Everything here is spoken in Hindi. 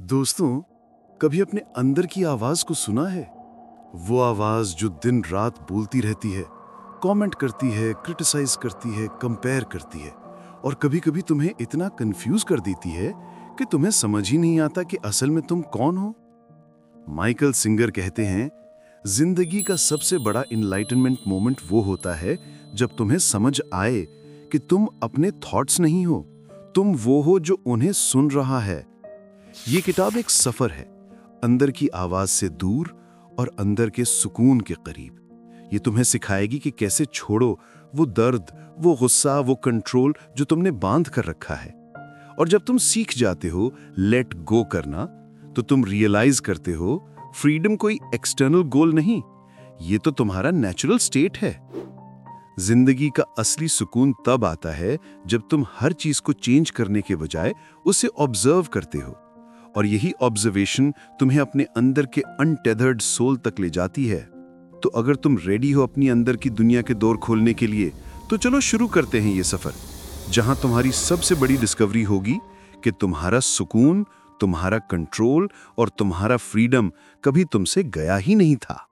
दोस्तों, कभी अपने अंदर की आवाज़ को सुना है? वो आवाज़ जो दिन रात बोलती रहती है कमेंट करती है क्रिटिसाइज करती है कंपेयर करती है, और कभी-कभी तुम्हें इतना कंफ्यूज कर देती है कि तुम्हें समझ ही नहीं आता कि असल में तुम कौन हो। माइकल सिंगर कहते हैं, ज़िंदगी का सबसे बड़ा इनलाइटनमेंट मोमेंट वो होता है जब तुम्हें समझ आए कि तुम अपने थॉट्स नहीं हो, तुम वो हो जो उन्हें सुन रहा है ये किताब एक सफ़र है, अंदर की आवाज़ से दूर और अंदर के सुकून के करीब। ये तुम्हें सिखाएगी कि कैसे छोड़ो वो दर्द, वो गुस्सा, वो कंट्रोल जो तुमने बाँध कर रखा है। और जब तुम सीख जाते हो लेट गो करना तो तुम रियलाइज़ करते हो फ्रीडम कोई एक्सटर्नल गोल नहीं, ये तो तुम्हारा नेचुरल स्टेट है। ज़िंदगी का असली सुकून तब आता है जब तुम हर चीज़ को चेंज करने के बजाय उसे ऑब्ज़र्व करते हो। और यही ऑब्जर्वेशन तुम्हें अपने अंदर के अनटेदर्ड सोल तक ले जाती है। तो अगर तुम रेडी हो अपनी अंदर की दुनिया के दौर खोलने के लिए तो चलो शुरू करते हैं ये सफ़र, जहाँ तुम्हारी सबसे बड़ी डिस्कवरी होगी कि तुम्हारा सुकून, तुम्हारा कंट्रोल और तुम्हारा फ्रीडम कभी तुमसे गया ही नहीं था।